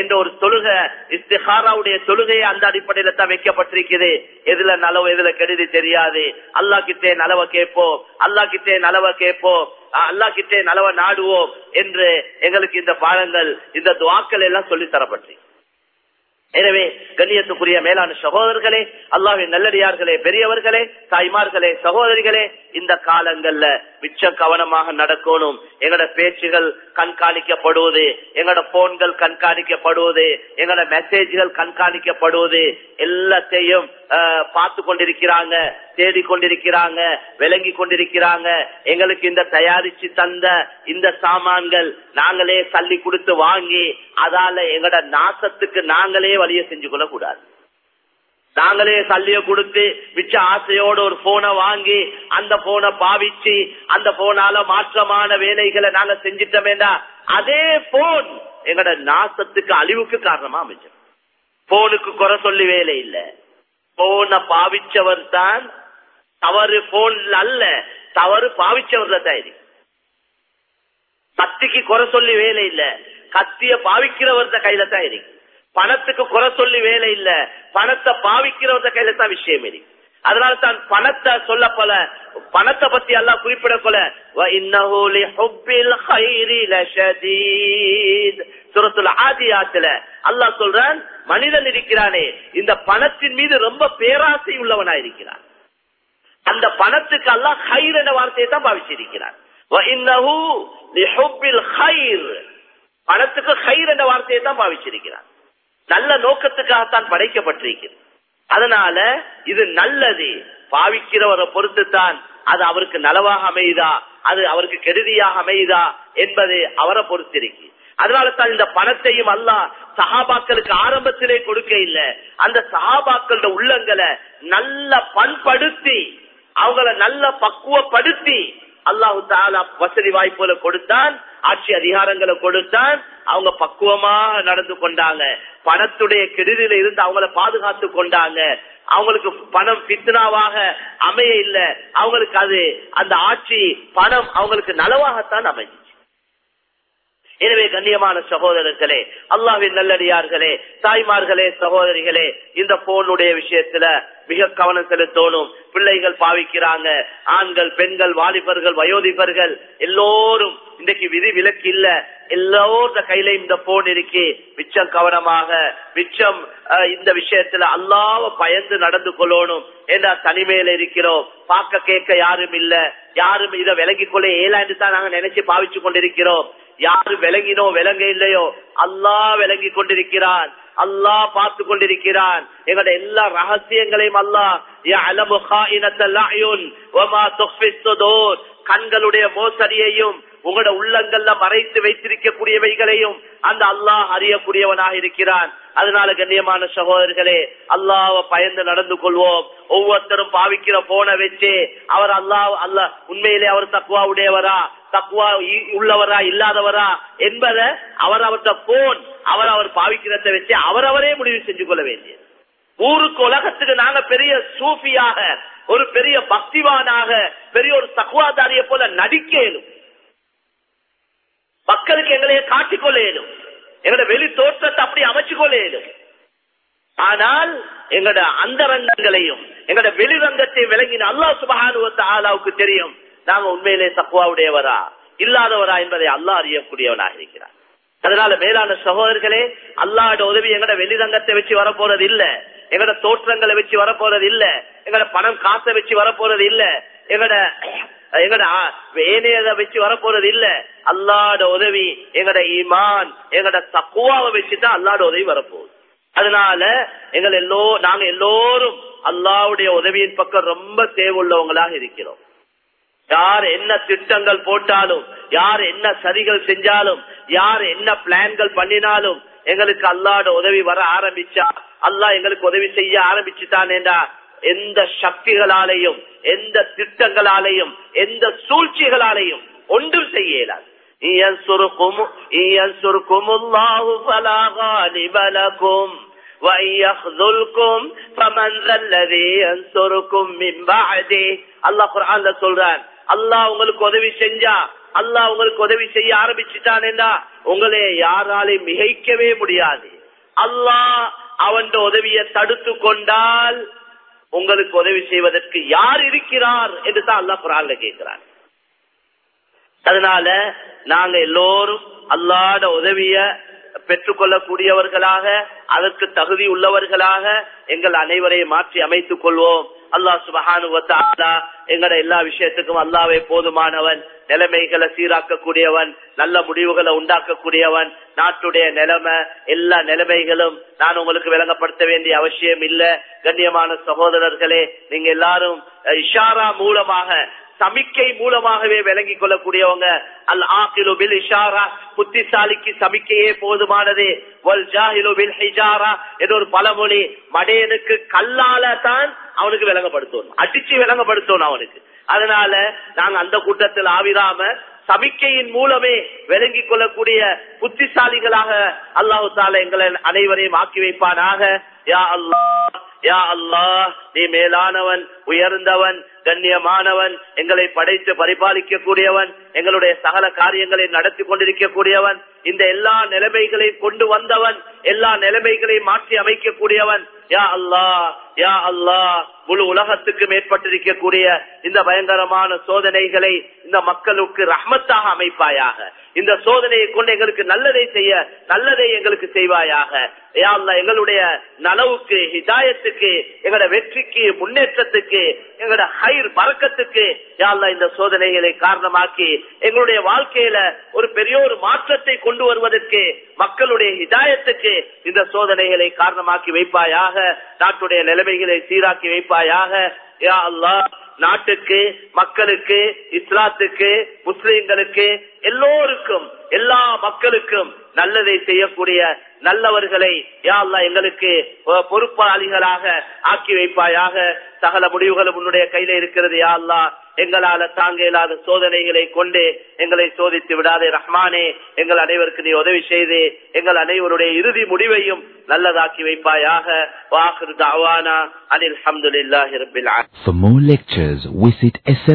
என்ற ஒரு தொழுகை இஸ்திஹாராவுடைய தொழுகையை அந்த அடிப்படையில தான் வைக்கப்பட்டிருக்குது. எதுல நலவு எதுல கெடுதி தெரியாது. அல்லா கிட்டே நலவை கேட்போம் அல்லா கிட்டே நலவை கேட்போம் அல்லா கிட்டே நலவை நாடுவோம் என்று எங்களுக்கு இந்த பாடங்கள் இந்த துவாக்கள் எல்லாம் சொல்லி தரப்பட்டு எனவே கண்ணியத்துக்குரிய மேலான சகோதரர்களே அல்லாஹின் நல்லடியார்களே பெரியவர்களே தாய்மார்களே சகோதரிகளே இந்த காலங்கள்ல மிச்ச கவனமாக நடக்கணும். எங்கட பேச்சுகள் கண்காணிக்கப்படுவது எங்கட போன்கள் கண்காணிக்கப்படுவது எங்கட மெசேஜ்கள் கண்காணிக்கப்படுவது எல்லாத்தையும் பார்த்து கொண்டிருக்கிறாங்க தேடிக்கொண்டிருக்கிறாங்க விளங்கி கொண்டிருக்கிறாங்க. எங்களுக்கு இந்த தயாரிச்சு தந்த இந்த சாமான்கள் நாங்களே தள்ளி கொடுத்து வாங்கி அதால எங்கட நாசத்துக்கு நாங்களே வழிய செஞ்சு கொள்ள கூடாது நாங்களே சல்லிய கொடுத்து மிச்ச ஆசையோட ஒரு போனை வாங்கி அந்த போனை பாவிச்சு அந்த போனால மாற்றமான வேலைகளை நாங்க செஞ்சிட்டோமேடா அதே போன் எங்கட நாசத்துக்கு அழிவுக்கு காரணமா அமைச்சர் போனுக்கு குறை சொல்லி வேலை இல்ல. போனை பாவிச்சவர் தான் தவறு போன்ல அல்ல தவறு பாவிச்சவர் தான் கத்திக்கு குறை சொல்லி வேலை இல்ல கத்திய பாவிக்கிறவர்த கையில தான் இருக்கு. பணத்துக்கு குறை சொல்லி வேலை இல்ல. பணத்தை பாவிக்கிறவங்க கையில தான் விஷயம் இருக்கு. அதனால தான் பணத்தை சொல்ல போல பணத்தை பத்தி எல்லாம் குறிப்பிட போல சுரத்துல ஆதி ஆத்துல அல்லா சொல்றான் மனிதன் இருக்கிறானே இந்த பணத்தின் மீது ரொம்ப பேராசை உள்ளவனா இருக்கிறான். அந்த பணத்துக்கு அல்லா ஹைர் என்ற வார்த்தையை தான் பாவிச்சிருக்கிறான். பணத்துக்கு ஹைர் என்ற வார்த்தையை தான் பாவிச்சிருக்கிறான். நல்ல நோக்கத்துக்காகத்தான் படைக்கப்பட்டிருக்கிறது. அதனால இது நல்லது. பாவிக்கிறவரை பொறுத்து தான் அது அவருக்கு நலவாக அமையுதா? அது அவருக்கு கெடுதியாக அமையுதா? என்பது அவரை பொறுத்திருக்கு. அதனால தான் இந்த பணத்தையும் அல்லாஹ் சகாபாக்களுக்கு ஆரம்பத்திலே கொடுக்க இல்ல. அந்த சகாபாக்களோட உள்ளங்களை நல்ல பண்படுத்தி அவங்கள நல்ல பக்குவப்படுத்தி அல்லாஹு தாலா வசதி வாய்ப்புகளை கொடுத்தான் ஆட்சி அதிகாரங்களை கொடுத்தான் அவங்க பக்குவமாக நடந்து கொண்டாங்க. பணத்துடைய கெடுதியில இருந்து அவங்கள பாதுகாத்து கொண்டாங்க. அவங்களுக்கு பணம் பித்னாவாக அமைய இல்லை. அவங்களுக்கு அது அந்த ஆட்சி பணம் அவங்களுக்கு நலவாகத்தான் அமையும். எனவே கண்ணியமான சகோதரர்களே அல்லாவின் நல்லடியார்களே தாய்மார்களே சகோதரிகளே இந்த போனுடைய விஷயத்துல மிக கவனம் செலுத்தணும். பிள்ளைகள் பாவிக்கிறாங்க ஆண்கள் பெண்கள் வாலிபர்கள் வயோதிபர்கள் எல்லோரும் இன்றைக்கு விதி விலக்கு இல்ல. எல்லோருட கையில இந்த போன் இருக்கு. மிச்சம் கவனமாக மிச்சம் இந்த விஷயத்துல அல்லாவ பயந்து நடந்து கொள்ளணும். ஏன்னா தனிமையில இருக்கிறோம்? பார்க்க கேட்க யாரும் இல்ல. யாரும் இதை விலகிக் கொள்ள ஏலாண்டு தான் நாங்க நினைச்சு பாவிச்சு கொண்டிருக்கிறோம். யாரு விளங்கினோ விளங்க இல்லையோ அல்லா விளங்கி கொண்டிருக்கிறான். அல்லா பார்த்து கொண்டிருக்கிறான். எங்களோட எல்லா ரகசியங்களையும் அல்லாஹ் கண்களுடைய மோசடியையும் உங்களோட உள்ளங்கள்ல மறைத்து வைத்திருக்கக்கூடியவைகளையும் அந்த அல்லாஹ் அறியக்கூடியவனாக இருக்கிறான். அதனால கண்ணியமான சகோதரர்களே அல்லாவ பயந்து நடந்து கொள்வோம். ஒவ்வொருத்தரும் பாவிக்கிற போன வச்சு அவர் அல்லாஹ் அல்ல உண்மையிலே அவர் தக்குவா உடையவரா தக்குவா உள்ளவரா இல்லாதவரா என்பதை அவர் அவர்கிட்ட போன் அவர் அவர் பாவிக்கிறத வச்சு அவரவரே முடிவு செஞ்சு கொள்ள வேண்டியது. ஊருக்கு உலகத்துக்கு நாங்க பெரிய சூஃபியாக ஒரு பெரிய பக்திவானாக பெரிய ஒரு தக்குவாதாரிய போல நடிக்க இயலும். மக்களுக்கு எங்களையே காட்டிக்கொள்ள இயலும். எங்களோட வெளி தோற்றத்தை அப்படி அமைச்சு இயலும். ஆனால் எங்களோட அந்தரங்கங்களையும் எங்களோட வெளிரங்கத்தை விளங்கின அல்லா சுபஹானுவத்த ஆலாவுக்கு தெரியும். நாங்க உண்மையிலே தக்குவாவுடையவரா இல்லாதவரா என்பதை அல்லாஹ் அறியக்கூடியவனாக இருக்கிறார். அதனால மேலான சகோதரர்களே அல்லாஹோட உதவி எங்கட வெளிரங்கத்தை வச்சு வரப்போறது இல்ல எங்கட தோற்றங்களை வச்சு வரப்போறது இல்ல எங்கட பணம் காசை வச்சு வரப்போறது இல்ல எங்கட எங்கட ஆ- வச்சு வரப்போறது இல்ல. அல்லாட உதவி எங்கட ஈமான் எங்கட தக்குவாவை வச்சுதான் அல்லாட உதவி வரப்போகுது. அதனால எங்கள் எல்லோ நாங்க எல்லோரும் அல்லாவுடைய உதவியின் பக்கம் ரொம்ப தேவையுள்ளவங்களாக இருக்கிறோம். யார் என்ன திட்டங்கள் போட்டாலும் யார் என்ன சரிகள் செஞ்சாலும் யார் என்ன பிளான்கள் பண்ணினாலும் எங்களுக்கு அல்லாட உதவி வர ஆரம்பிச்சா அல்லா எங்களுக்கு உதவி செய்ய ஆரம்பிச்சுட்டானேண்டா. எந்த சக்திகளாலையும் எந்த திட்டங்களாலையும் எந்த சூழ்ச்சிகளாலையும் ஒன்றும் செய்ய இயலாது சொல்றான் அல்லாஹ் உங்களுக்கு உதவி செஞ்சா அல்லாஹ் உங்களுக்கு உதவி செய்ய ஆரம்பிச்சுட்டானேண்டா உங்களை யாராலையும் மிகைக்கவே முடியாது. அல்லாஹ் அவன் உதவியை தடுத்து கொண்டால் உங்களுக்கு உதவி செய்வதற்கு யார் இருக்கிறார் என்று தான் அல்லாஹ் குரான்ல கேட்கிறார் அதனால நாங்க எல்லோரும் அல்லாட உதவிய பெற்றுக்கொள்ளக்கூடியவர்களாக அதற்கு தகுதி உள்ளவர்களாக எங்கள் அனைவரையும் மாற்றி அமைத்துக் கொள்வோம். அல்லாஹ் சுபஹானு எங்கட எல்லா விஷயத்துக்கும் அல்லாவே போதுமானவன் நிலைமைகளை சீராக்கக்கூடியவன் நல்ல முடிவுகளை உண்டாக்கக்கூடியவன். நாட்டுடைய நிலைமை எல்லா நிலைமைகளும் நான் உங்களுக்கு விளங்கப்படுத்த வேண்டிய அவசியம் இல்ல. கண்ணியமான சகோதரர்களே நீங்க எல்லாரும் இஷாரா மூலமாக சமிக்கை மூலமாகவே விளங்கிக் கொள்ளக்கூடியவங்க. அல் ஆகிலு பில் இஷாரா புத்திசாலிக்கு சமிக்கையே போதுமானது. வல் ஜாஹிலு பில் ஹிஜாரா என்ற ஒரு பழமொழி. மடையனுக்கு கல்லால தான் அவனுக்கு விளங்கப்படுத்தணும் அடிச்சு விளங்கப்படுத்தணும் அவனுக்கு. அதனால நாங்க அந்த கூட்டத்தில் ஆவிராம சமிக்கையின் மூலமே விளங்கிக் கொள்ளக்கூடிய புத்திசாலிகளாக அல்லாஹு தால எங்களை அனைவரையும் ஆக்கி வைப்பானாக. யா அல்லாஹ் யா அல்லாஹ் நீ மேலானவன் உயர்ந்தவன் கண்ணியமானவன் எங்களை படைத்து பரிபாலிக்க கூடியவன் எங்களுடைய சகல காரியங்களை நடத்தி கொண்டிருக்கக்கூடியவன் இந்த எல்லா நிலைமைகளையும் கொண்டு வந்தவன் எல்லா நிலைமைகளையும் மாற்றி அமைக்கக்கூடியவன். யா அல்லாஹ் யா அல்லாஹ் முழு உலகத்துக்கு மேற்பட்டிருக்கக்கூடிய இந்த பயங்கரமான சோதனைகளை இந்த மக்களுக்கு ரஹ்மத்தாக அமைப்பாயாக. இந்த சோதனையை கொண்டு எங்களுக்கு நல்லதை செய்ய நல்லதை எங்களுக்கு செய்வாயாக. யா அல்லா எங்களுடைய நலவுக்கு ஹிதாயத்துக்கு எங்களோட வெற்றிக்கு முன்னேற்றத்துக்கு எங்களோட ஹைர் பறக்கத்துக்கு யா அல்லா இந்த சோதனைகளை காரணமாக்கி எங்களுடைய வாழ்க்கையில ஒரு பெரிய ஒரு மாற்றத்தை கொண்டு வருவதற்கு மக்களுடைய இதாயத்துக்கு இந்த சோதனைகளை காரணமாக்கி வைப்பாயாக நாட்டுடைய நிலைமைகளை சீராக்கி வைப்பாயாக. யா அல்லாஹ் நாட்டுக்கு மக்களுக்கு இஸ்லாத்துக்கு முஸ்லிம்களுக்கு எல்லோருக்கும் எல்லா மக்களுக்கும் நல்லதை செய்யக்கூடிய நல்லவர்களை யாழ்லா எங்களுக்கு பொறுப்பாளிகளாக ஆக்கி வைப்பாயாக. சகல முடிவுகளும் உன்னுடைய கையில இருக்கிறது யாழ்லா எங்களால தாங்க இயலாத சோதனைகளை கொண்டு எங்களை சோதித்து விடாதே ரஹ்மானே. எங்கள் அனைவருக்கு நீ உதவி செய்து எங்கள் அனைவருடைய இறுதி முடிவையும் நல்லதாக்கி வைப்பாயாக. வாஹிரு தாவானா அனில் அஹமதுல்லாஹி ரபில் For more lectures, visit SL